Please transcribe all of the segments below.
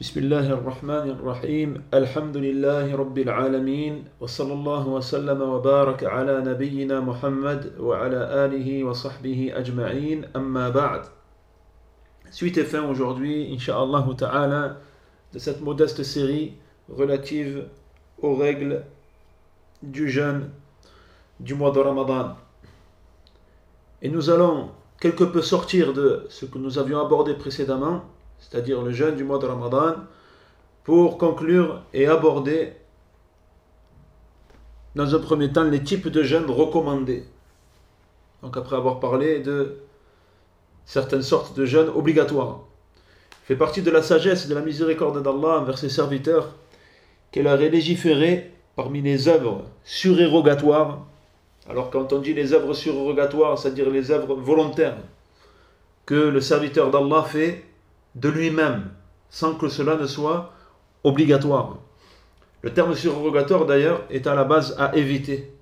بسم الله الرحمن الرحيم الحمد لله رب العالمين وصلى الله وسلم وبارك على نبينا محمد وعلى آله وصحبه أجمعين أما بعد Suite et fin aujourd'hui, Inch'Allah Ta'ala, de cette modeste série relative aux règles du jeûne du mois de Ramadan. Et nous allons quelque peu sortir de ce que nous avions abordé précédemment, c'est-à-dire le jeûne du mois de Ramadan, pour conclure et aborder dans un premier temps les types de jeûnes recommandés. Donc après avoir parlé de certaines sortes de jeûnes obligatoires. Il fait partie de la sagesse et de la miséricorde d'Allah envers ses serviteurs qu'elle a légiféré parmi les œuvres surérogatoires. Alors quand on dit les œuvres surérogatoires, c'est-à-dire les œuvres volontaires que le serviteur d'Allah fait de lui-même, sans que cela ne soit obligatoire. Le terme surrogatoire d'ailleurs est à la base à éviter,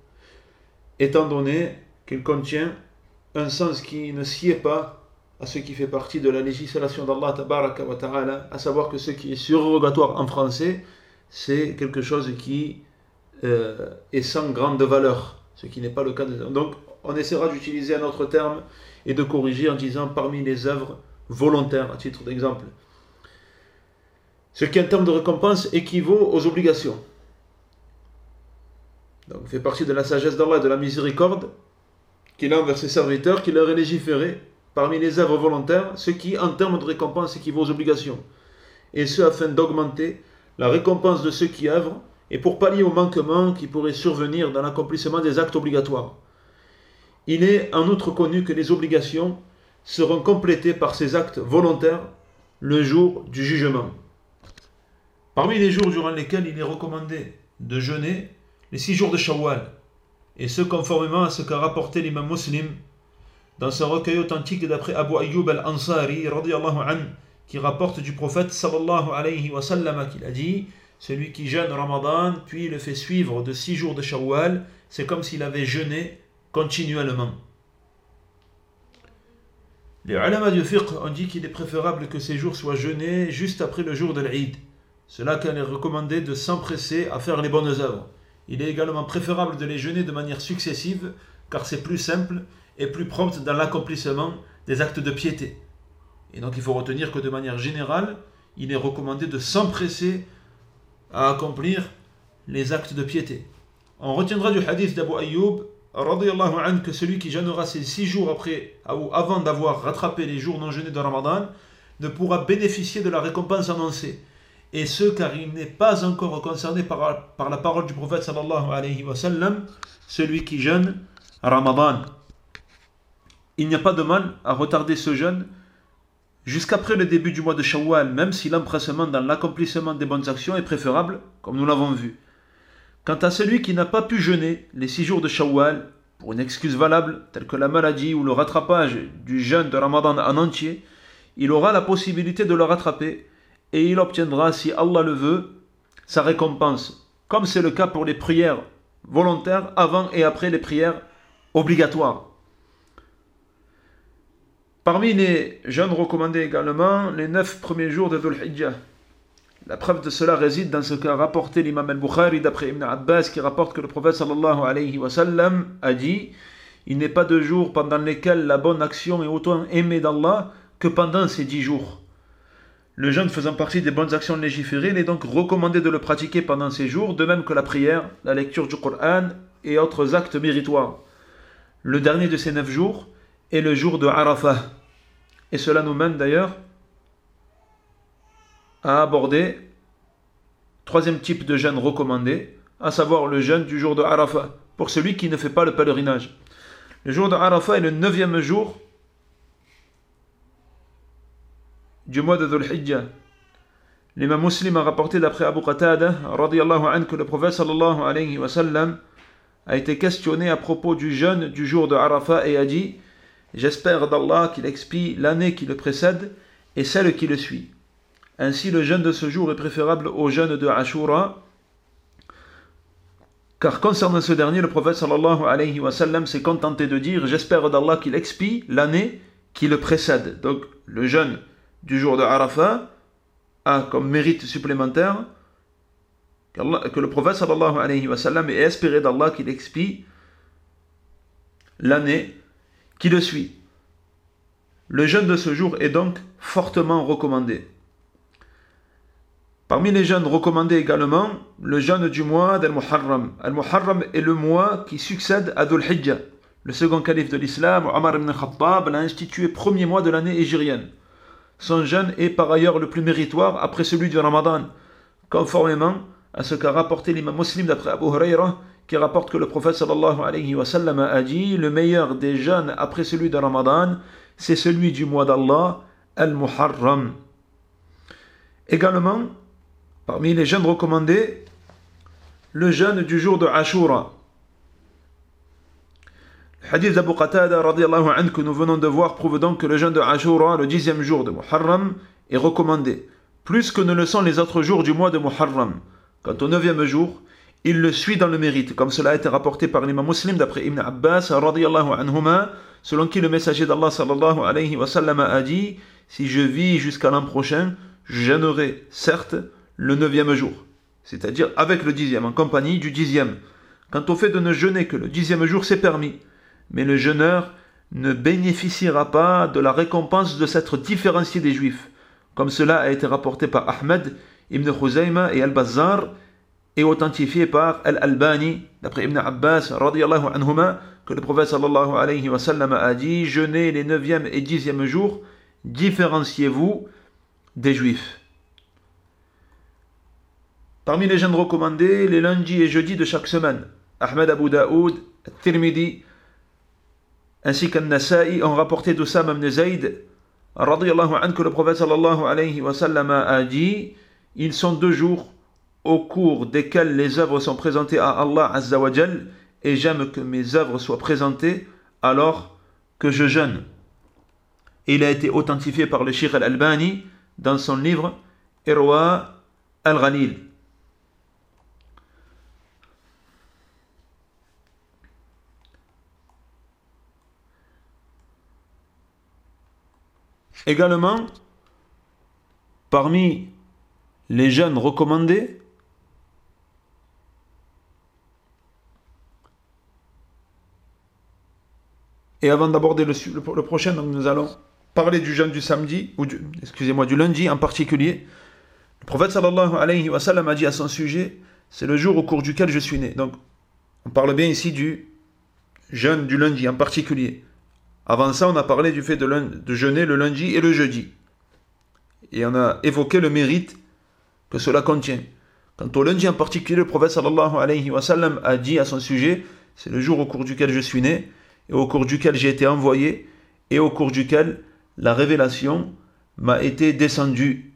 étant donné qu'il contient un sens qui ne sied pas à ce qui fait partie de la législation d'Allah, à savoir que ce qui est surrogatoire en français, c'est quelque chose qui euh, est sans grande valeur, ce qui n'est pas le cas. Donc on essaiera d'utiliser un autre terme et de corriger en disant parmi les œuvres volontaire, à titre d'exemple. Ce qui, en termes de récompense, équivaut aux obligations. Donc, fait partie de la sagesse d'Allah et de la miséricorde qu'il a envers ses serviteurs, qu'il leur a légiféré parmi les œuvres volontaires, ce qui, en termes de récompense, équivaut aux obligations. Et ce, afin d'augmenter la récompense de ceux qui œuvrent et pour pallier au manquement qui pourrait survenir dans l'accomplissement des actes obligatoires. Il est en outre connu que les obligations seront complétés par ces actes volontaires le jour du jugement. Parmi les jours durant lesquels il est recommandé de jeûner, les six jours de Shawwal, et ce conformément à ce qu'a rapporté l'imam muslim dans son recueil authentique d'après Abu Ayyub al-Ansari qui rapporte du prophète sallallahu alayhi wa sallam qu'il a dit celui qui jeûne Ramadan puis le fait suivre de six jours de Shawwal c'est comme s'il avait jeûné continuellement les ulama du fiqh ont dit qu'il est préférable que ces jours soient jeûnés juste après le jour de l'Eid. Cela qu'il est recommandé de s'empresser à faire les bonnes œuvres. Il est également préférable de les jeûner de manière successive car c'est plus simple et plus prompt dans l'accomplissement des actes de piété. Et donc il faut retenir que de manière générale, il est recommandé de s'empresser à accomplir les actes de piété. On retiendra du hadith d'Abu Ayyub que celui qui jeûnera ces six jours après ou avant d'avoir rattrapé les jours non jeûnés de Ramadan ne pourra bénéficier de la récompense annoncée. Et ce car il n'est pas encore concerné par, par la parole du prophète sallallahu alayhi wa celui qui jeûne Ramadan. Il n'y a pas de mal à retarder ce jeûne jusqu'après le début du mois de Shawwal, même si l'empressement dans l'accomplissement des bonnes actions est préférable, comme nous l'avons vu. Quant à celui qui n'a pas pu jeûner les six jours de Shawwal, pour une excuse valable, telle que la maladie ou le rattrapage du jeûne de Ramadan en entier, il aura la possibilité de le rattraper et il obtiendra, si Allah le veut, sa récompense, comme c'est le cas pour les prières volontaires avant et après les prières obligatoires. Parmi les jeûnes recommandés également, les neuf premiers jours de Dhul Hijjah, la preuve de cela réside dans ce qu'a rapporté l'imam al-Bukhari d'après Ibn Abbas qui rapporte que le prophète sallallahu alayhi wa a dit Il n'est pas de jours pendant lesquels la bonne action est autant aimée d'Allah que pendant ces dix jours. Le jeûne faisant partie des bonnes actions légiférées, il est donc recommandé de le pratiquer pendant ces jours, de même que la prière, la lecture du Coran et autres actes méritoires. Le dernier de ces neuf jours est le jour de Arafah. Et cela nous mène d'ailleurs à aborder troisième type de jeûne recommandé, à savoir le jeûne du jour de Arafat, pour celui qui ne fait pas le pèlerinage. Le jour de Arafat est le neuvième jour du mois de Dhul Hijjah. L'imam muslim a rapporté d'après Abu Qatada anhu, que le prophète sallallahu alayhi wa sallam a été questionné à propos du jeûne du jour de Arafat et a dit J'espère d'Allah qu'il expie l'année qui le précède et celle qui le suit. Ainsi, le jeûne de ce jour est préférable au jeûne de Ashura, car concernant ce dernier, le prophète sallallahu alayhi wa sallam s'est contenté de dire J'espère d'Allah qu'il expie l'année qui le précède. Donc, le jeûne du jour de Arafat a comme mérite supplémentaire que le prophète sallallahu alayhi wa sallam est espéré d'Allah qu'il expie l'année qui le suit. Le jeûne de ce jour est donc fortement recommandé. Parmi les jeûnes recommandés également, le jeûne du mois d'Al-Muharram. Al-Muharram est le mois qui succède à Dhul Hijjah. Le second calife de l'islam, Omar ibn Khattab, l'a institué premier mois de l'année égérienne. Son jeûne est par ailleurs le plus méritoire après celui du Ramadan, conformément à ce qu'a rapporté l'imam muslim d'après Abu Huraira, qui rapporte que le prophète sallallahu a dit Le meilleur des jeûnes après celui de Ramadan, c'est celui du mois d'Allah, Al-Muharram. Également, Parmi les jeûnes recommandés, le jeûne du jour de Ashura. Le hadith d'Abu Qatada anhu, que nous venons de voir prouve donc que le jeûne de Ashura, le dixième jour de Muharram, est recommandé, plus que ne le sont les autres jours du mois de Muharram. Quant au neuvième jour, il le suit dans le mérite, comme cela a été rapporté par l'imam muslim d'après Ibn Abbas, anhuma, selon qui le messager d'Allah sallallahu a dit Si je vis jusqu'à l'an prochain, je jeûnerai, certes, le neuvième jour, c'est-à-dire avec le dixième, en compagnie du dixième. Quant au fait de ne jeûner que le dixième jour, c'est permis, mais le jeûneur ne bénéficiera pas de la récompense de s'être différencié des juifs, comme cela a été rapporté par Ahmed, Ibn Khuzayma et Al-Bazzar, et authentifié par Al-Albani, d'après Ibn Abbas, anhuma, que le prophète sallallahu alayhi wa sallam a dit Jeûnez les neuvième et dixième jours, différenciez-vous des juifs. Parmi les jeûnes recommandés, les lundis et jeudis de chaque semaine. Ahmed Abu Daoud, Tirmidhi, ainsi qu'An-Nasa'i ont rapporté d'Oussam ibn Zayd, anhu, que le prophète sallallahu alayhi wa sallam a dit Ils sont deux jours au cours desquels les œuvres sont présentées à Allah azza wa et j'aime que mes œuvres soient présentées alors que je jeûne. il a été authentifié par le Sheikh al-Albani dans son livre Irwa al-Ghalil. Également, parmi les jeunes recommandés, et avant d'aborder le, prochain, nous allons parler du jeûne du samedi, ou excusez-moi, du lundi en particulier. Le prophète sallallahu alayhi wa sallam a dit à son sujet, c'est le jour au cours duquel je suis né. Donc, on parle bien ici du jeûne du lundi en particulier. Avant ça, on a parlé du fait de, jeûner le lundi et le jeudi. Et on a évoqué le mérite que cela contient. Quant au lundi en particulier, le prophète sallallahu a dit à son sujet c'est le jour au cours duquel je suis né, et au cours duquel j'ai été envoyé, et au cours duquel la révélation m'a été descendue.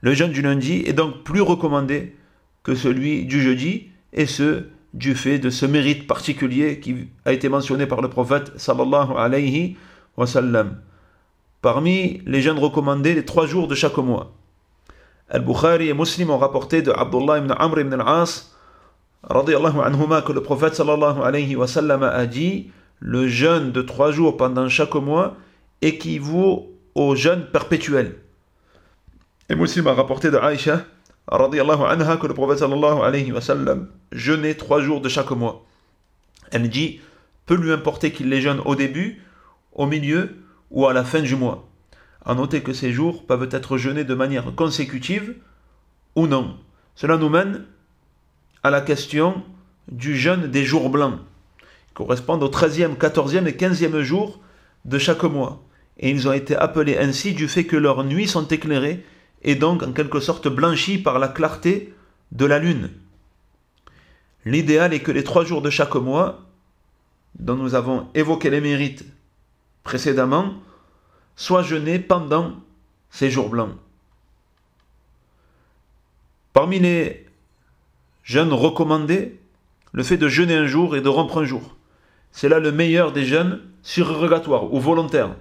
Le jeûne du lundi est donc plus recommandé que celui du jeudi, et ce, du fait de ce mérite particulier qui a été mentionné par le prophète sallallahu alayhi wa sallam. Parmi les jeûnes recommandés, les trois jours de chaque mois. Al-Bukhari et Muslim ont rapporté de Abdullah ibn Amr ibn al-As que le prophète sallallahu alayhi wa sallam a dit le jeûne de trois jours pendant chaque mois équivaut au jeûne perpétuel. Et Muslim a rapporté de Aïcha anha que le prophète sallallahu alayhi jeûnait trois jours de chaque mois. Elle dit Peu lui importer qu'il les jeûne au début, au milieu ou à la fin du mois. À noter que ces jours peuvent être jeûnés de manière consécutive ou non. Cela nous mène à la question du jeûne des jours blancs, qui correspondent au 13e, 14e et 15e jour de chaque mois. Et ils ont été appelés ainsi du fait que leurs nuits sont éclairées et donc en quelque sorte blanchi par la clarté de la lune. L'idéal est que les trois jours de chaque mois, dont nous avons évoqué les mérites précédemment, soient jeûnés pendant ces jours blancs. Parmi les jeûnes recommandés, le fait de jeûner un jour et de rompre un jour. C'est là le meilleur des jeûnes surrogatoires ou volontaires.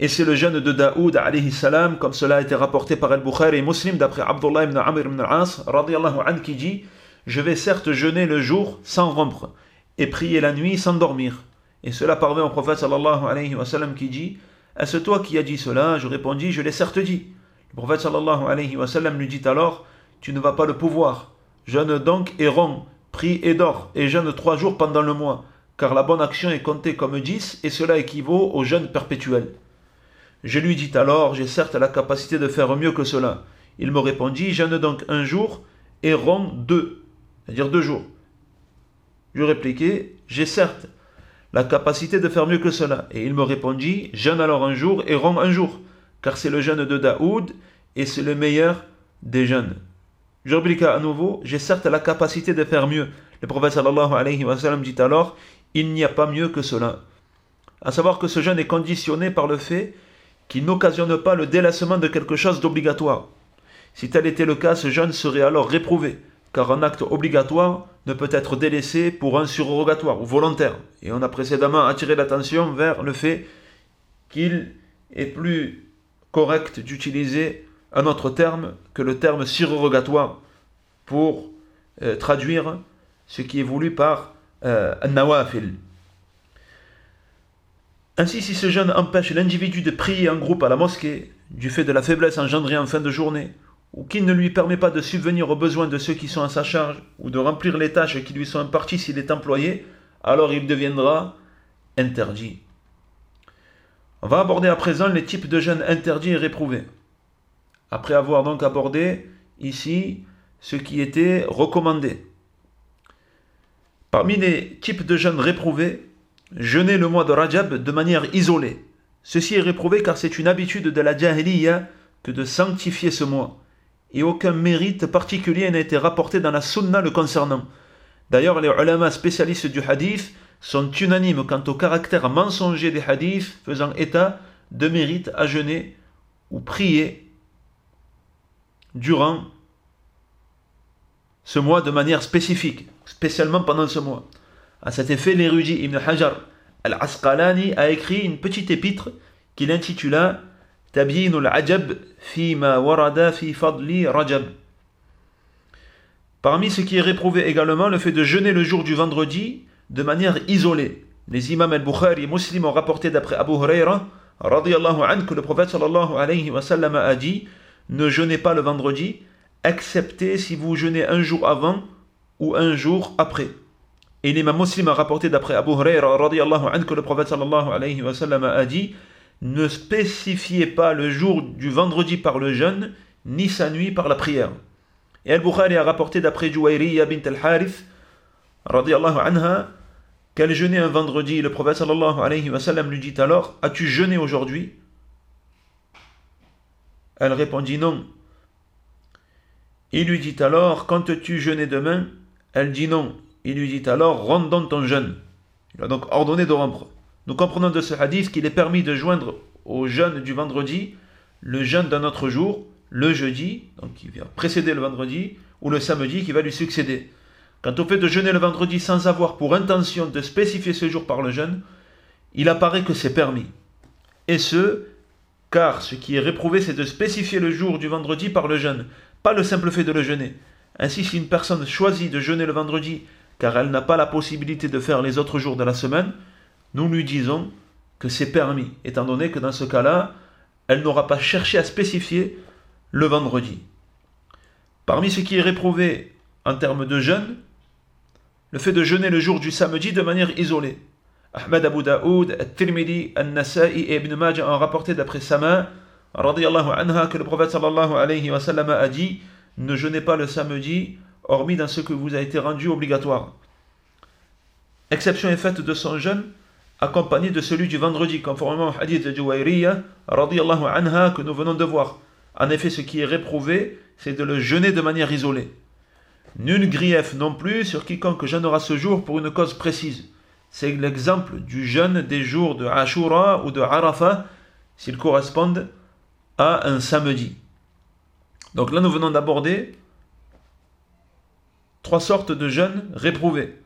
Et c'est le jeûne de Daoud salam, comme cela a été rapporté par Al-Bukhari et Muslim d'après Abdullah ibn Amr ibn al-As, an, qui dit Je vais certes jeûner le jour sans rompre, et prier la nuit sans dormir. Et cela parvient au prophète sallallahu alayhi wa sallam qui dit Est-ce toi qui as dit cela? Je répondis Je l'ai certes dit. Le prophète sallallahu alayhi wa sallam lui dit alors Tu ne vas pas le pouvoir. Jeûne donc et romps, prie et dors, et jeûne trois jours pendant le mois, car la bonne action est comptée comme dix, et cela équivaut au jeûne perpétuel. Je lui dis alors J'ai certes la capacité de faire mieux que cela. Il me répondit Jeûne donc un jour et romps deux, c'est-à-dire deux jours. Je répliquai J'ai certes la capacité de faire mieux que cela. Et il me répondit Jeûne alors un jour et romps un jour, car c'est le jeûne de Daoud et c'est le meilleur des jeûnes. Je réplique à nouveau, j'ai certes la capacité de faire mieux. Le prophète sallallahu alayhi wa sallam dit alors, il n'y a pas mieux que cela. À savoir que ce jeûne est conditionné par le fait qu'il n'occasionne pas le délaissement de quelque chose d'obligatoire. Si tel était le cas, ce jeûne serait alors réprouvé, car un acte obligatoire ne peut être délaissé pour un surrogatoire ou volontaire. Et on a précédemment attiré l'attention vers le fait qu'il est plus correct d'utiliser un autre terme que le terme surrogatoire pour euh, traduire ce qui est voulu par euh, nawafil. Ainsi, si ce jeûne empêche l'individu de prier en groupe à la mosquée, du fait de la faiblesse engendrée en fin de journée, ou qu'il ne lui permet pas de subvenir aux besoins de ceux qui sont à sa charge, ou de remplir les tâches qui lui sont imparties s'il est employé, alors il deviendra interdit. On va aborder à présent les types de jeûnes interdits et réprouvés après avoir donc abordé ici ce qui était recommandé. Parmi les types de jeûnes réprouvés, jeûner le mois de Rajab de manière isolée. Ceci est réprouvé car c'est une habitude de la Jahiliya que de sanctifier ce mois. Et aucun mérite particulier n'a été rapporté dans la sunna le concernant. D'ailleurs, les ulama spécialistes du hadith sont unanimes quant au caractère mensonger des hadiths faisant état de mérite à jeûner ou prier durant ce mois de manière spécifique, spécialement pendant ce mois. À cet effet, l'érudit Ibn Hajar al-Asqalani a écrit une petite épître qu'il intitula Tabyin al-Ajab fi ma warada fi fadli Rajab. Parmi ce qui est réprouvé également, le fait de jeûner le jour du vendredi de manière isolée. Les imams al-Bukhari et Muslim ont rapporté d'après Abu Huraira que le prophète sallallahu alayhi wa a dit ne jeûnez pas le vendredi, excepté si vous jeûnez un jour avant ou un jour après. Et l'imam muslim a rapporté d'après Abu Huraira que le prophète sallallahu alayhi wa sallam a dit Ne spécifiez pas le jour du vendredi par le jeûne, ni sa nuit par la prière. Et Al-Bukhari a rapporté d'après Juwayriya bint al-Harith anha qu'elle jeûnait un vendredi. Le prophète sallallahu lui dit alors As-tu jeûné aujourd'hui? Elle répondit non. Il lui dit alors, comptes-tu jeûner demain? Elle dit non. Il lui dit alors, rendons ton jeûne. Il a donc ordonné de rompre. Nous comprenons de ce hadith qu'il est permis de joindre au jeûne du vendredi le jeûne d'un autre jour, le jeudi, donc qui vient précéder le vendredi, ou le samedi qui va lui succéder. Quant au fait de jeûner le vendredi sans avoir pour intention de spécifier ce jour par le jeûne, il apparaît que c'est permis. Et ce, car ce qui est réprouvé, c'est de spécifier le jour du vendredi par le jeûne, pas le simple fait de le jeûner. Ainsi, si une personne choisit de jeûner le vendredi, car elle n'a pas la possibilité de faire les autres jours de la semaine, nous lui disons que c'est permis, étant donné que dans ce cas-là, elle n'aura pas cherché à spécifier le vendredi. Parmi ce qui est réprouvé en termes de jeûne, le fait de jeûner le jour du samedi de manière isolée. Ahmed Abu Daoud, Al-Tirmidhi, Al-Nasa'i et Ibn Majah ont rapporté d'après Sama, anha, que le prophète sallallahu a dit Ne jeûnez pas le samedi, hormis dans ce que vous a été rendu obligatoire. Exception est faite de son jeûne, accompagné de celui du vendredi, conformément au hadith de Juwayriya, anha, que nous venons de voir. En effet, ce qui est réprouvé, c'est de le jeûner de manière isolée. Nul grief non plus sur quiconque jeûnera ce jour pour une cause précise c'est l'exemple du jeûne des jours de Ashura ou de Arafah, s'ils correspondent à un samedi. Donc là, nous venons d'aborder trois sortes de jeûnes réprouvés.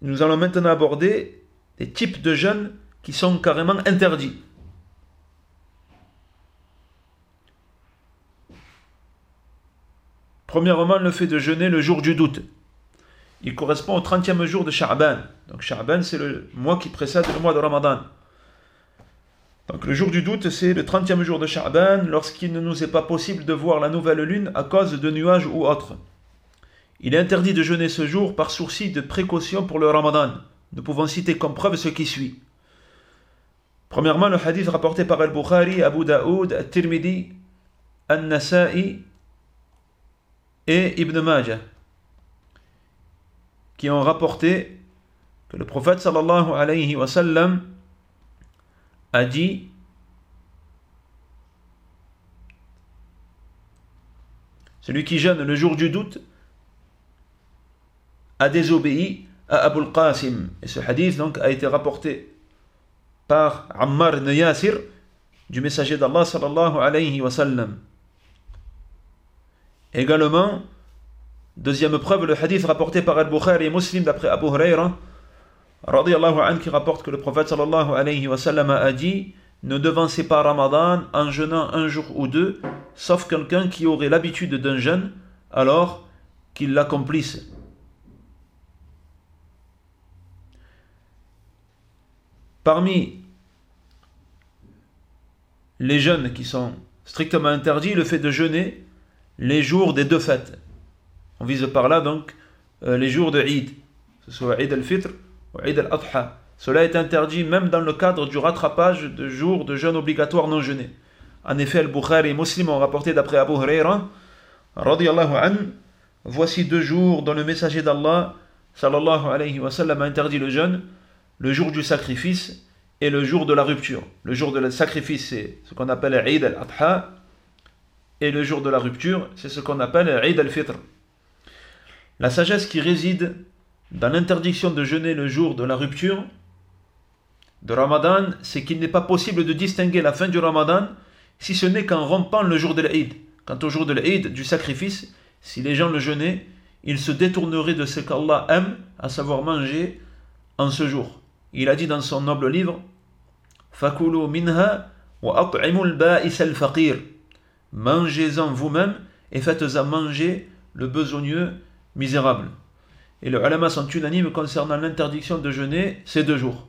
Nous allons maintenant aborder des types de jeûnes qui sont carrément interdits. Premièrement, le fait de jeûner le jour du doute il correspond au 30e jour de Sha'ban. Donc Sha'ban, c'est le mois qui précède le mois de Ramadan. Donc le jour du doute, c'est le 30e jour de Sha'ban, lorsqu'il ne nous est pas possible de voir la nouvelle lune à cause de nuages ou autres. Il est interdit de jeûner ce jour par souci de précaution pour le ramadan. Nous pouvons citer comme preuve ce qui suit. Premièrement, le hadith rapporté par Al-Bukhari, Abu Daoud, Al-Tirmidhi, Al-Nasa'i et Ibn Majah, qui ont rapporté que le prophète sallallahu alayhi wa sallam a dit Celui qui jeûne le jour du doute a désobéi à Abu al-Qasim. Et ce hadith donc a été rapporté par Ammar ibn Yasir du messager d'Allah sallallahu. Également, deuxième preuve, le hadith rapporté par Al-Bukhari et Muslim d'après Abu Huraira, anhu, qui rapporte que le prophète sallallahu a dit Ne devancez pas Ramadan en jeûnant un jour ou deux, sauf quelqu'un qui aurait l'habitude d'un jeûne, alors qu'il l'accomplisse. Parmi les jeûnes qui sont strictement interdits, le fait de jeûner les jours des deux fêtes. On vise par là donc euh, les jours de Eid, que ce soit Eid al-Fitr ou Eid al-Adha. Cela est interdit même dans le cadre du rattrapage de jours de jeûne obligatoire non jeûnés. En effet, Al-Bukhari et Muslim ont rapporté d'après Abu Huraira, voici deux jours dont le messager d'Allah, sallallahu alayhi wa sallam, a interdit le jeûne, le jour du sacrifice et le jour de la rupture. Le jour de sacrifice, c'est ce qu'on appelle Eid al-Adha, et le jour de la rupture, c'est ce qu'on appelle Eid al-Fitr. La sagesse qui réside dans l'interdiction de jeûner le jour de la rupture de Ramadan, c'est qu'il n'est pas possible de distinguer la fin du Ramadan si ce n'est qu'en rompant le jour de l'Eid. Quant au jour de l'Eid, du sacrifice, si les gens le jeûnaient, ils se détourneraient de ce qu'Allah aime, à savoir manger en ce jour. Il a dit dans son noble livre Fakulu minha wa ba'is al-faqir. Mangez-en vous-même et faites-en manger le besogneux misérable. Et les ulama sont unanimes concernant l'interdiction de jeûner ces deux jours.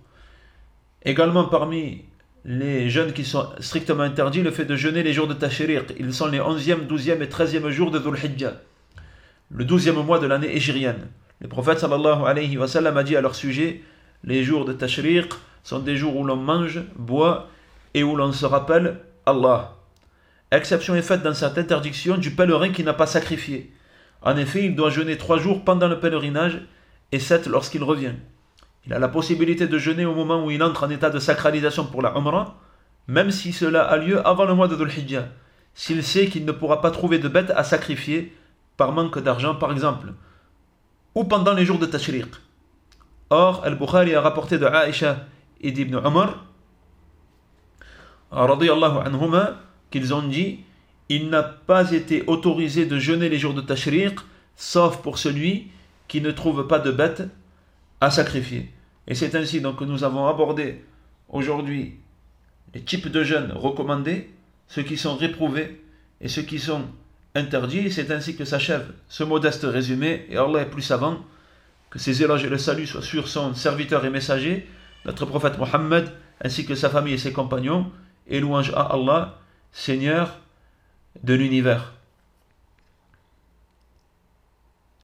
Également parmi les jeûnes qui sont strictement interdits, le fait de jeûner les jours de Tashriq. Ils sont les 11e, 12e et 13e jours de Dhul Hijjah, le 12e mois de l'année égérienne. Le prophète sallallahu alayhi wa sallam a dit à leur sujet les jours de Tashriq sont des jours où l'on mange, boit et où l'on se rappelle Allah. Exception est faite dans cette interdiction du pèlerin qui n'a pas sacrifié. En effet, il doit jeûner trois jours pendant le pèlerinage et sept lorsqu'il revient. Il a la possibilité de jeûner au moment où il entre en état de sacralisation pour la Umrah, même si cela a lieu avant le mois de Dhul s'il sait qu'il ne pourra pas trouver de bête à sacrifier par manque d'argent par exemple, ou pendant les jours de Tashriq. Or, Al-Bukhari a rapporté de Aisha et d'Ibn Omar, qu'ils ont dit Il n'a pas été autorisé de jeûner les jours de Tashriq, sauf pour celui qui ne trouve pas de bête à sacrifier. Et c'est ainsi donc que nous avons abordé aujourd'hui les types de jeûnes recommandés, ceux qui sont réprouvés et ceux qui sont interdits. C'est ainsi que s'achève ce modeste résumé, et Allah est plus savant que ses éloges et le salut soient sur son serviteur et messager, notre prophète Mohammed, ainsi que sa famille et ses compagnons, et louange à Allah, Seigneur de l'univers.